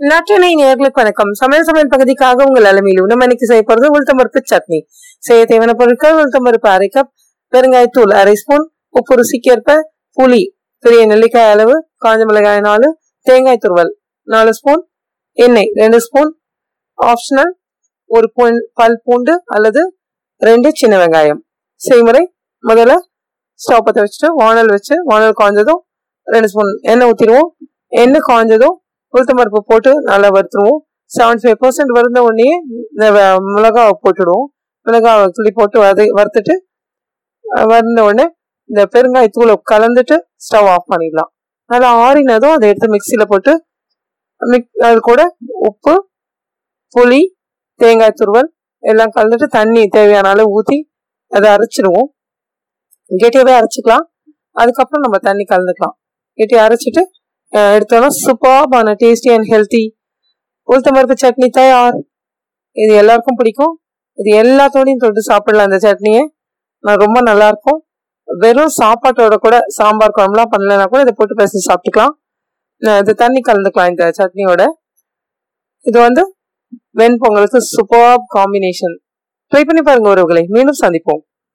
நற்றினை நேர்களுக்கு வணக்கம். சமையல் சமையல் பகுதிக்காக உங்கள் அலமையில் நம்ம இன்னைக்கு செய்ய போறது உளுத்தம்பருப்பு சட்னி. செய்ய தேவையான பொருட்கள் உளுத்தம்பருப்பு அரை கப் பெருங்காயத்தூள் அரை ஸ்பூன் உப்பு ருசிக்கேற்ப புளி பெரிய நெல்லிக்காய் அளவு காஞ்ச மிளகாய் நாலு தேங்காய் துருவல் நாலு ஸ்பூன் எண்ணெய் ரெண்டு ஸ்பூன் ஆப்ஷனல் ஒரு பூன் பல் பூண்டு அல்லது ரெண்டு சின்ன வெங்காயம். செய்முறை முதல்ல ஸ்டவ் பற்ற வச்சுட்டு வானல் வச்சு வானல் காய்ஞ்சதும் ரெண்டு ஸ்பூன் எண்ணெய் ஊற்றிடுவோம் எண்ணெய் காய்ஞ்சதும் உளுத்தம்பருப்பு போட்டு நல்லா வறுத்துருவோம். செவன்டி ஃபைவ் பர்சன்ட் வருந்த உடனே இந்த மிளகாவை போட்டுடுவோம். மிளகாவை கிளி போட்டு வதை வறுத்துட்டு வறுந்த உடனே இந்த பெருங்காய தூளை கலந்துட்டு ஸ்டவ் ஆஃப் பண்ணிடலாம். நல்லா ஆறினதும் அதை எடுத்து மிக்சியில் போட்டு மிக் அது கூட உப்பு புளி தேங்காய் துருவல் எல்லாம் கலந்துட்டு தண்ணி தேவையான அளவு ஊற்றி அதை அரைச்சிடுவோம். கெட்டியாவே அரைச்சிக்கலாம். அதுக்கப்புறம் நம்ம தண்ணி கலந்துக்கலாம். கெட்டி அரைச்சிட்டு Eh, எடுத்தோன்னா சூப்பர்பான டேஸ்டி அண்ட் ஹெல்த்தி உளுத்தம்பருப்பு சட்னி தயார். இது எல்லாருக்கும் பிடிக்கும். இது எல்லாத்தோடையும் தொட்டு சாப்பிடலாம் இந்த சட்னியை. நான் ரொம்ப நல்லா இருக்கும் வெறும் சாப்பாட்டோட கூட சாம்பார் குழம்புலாம் பண்ணலைன்னா கூட இதை போட்டு பேசி சாப்பிட்டுக்கலாம். இது தண்ணி கலந்துக்கலாம் இந்த சட்னியோட. இது வந்து வெண்பொங்கலுக்கு சூப்பர் காம்பினேஷன் ட்ரை பண்ணி பாருங்க உறவுகளை. மீண்டும் சந்திப்போம்.